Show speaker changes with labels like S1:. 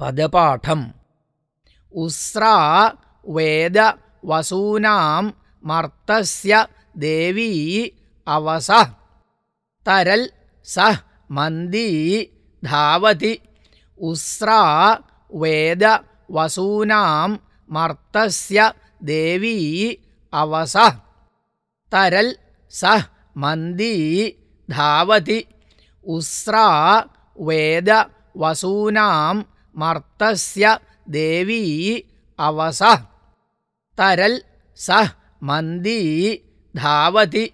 S1: പദപാഠം. ഉസ്രാ വേദ വസൂനാം മർത്തസ്യ ദേവീ അവസ. തരൽ സഹ മന്ദീ ധാവതി. ഉസ്രാ വേദ വസൂനാം മർത്തസ്യ ദേവീ അവസ. തരൽ സഹ മന്ദീ ധാവതി. ഉസ്രാ വേദ വസൂനാം മർത്തസ്യ ദേവീ അവസ തരൽ സഹ് മന്ദീ ധാവതി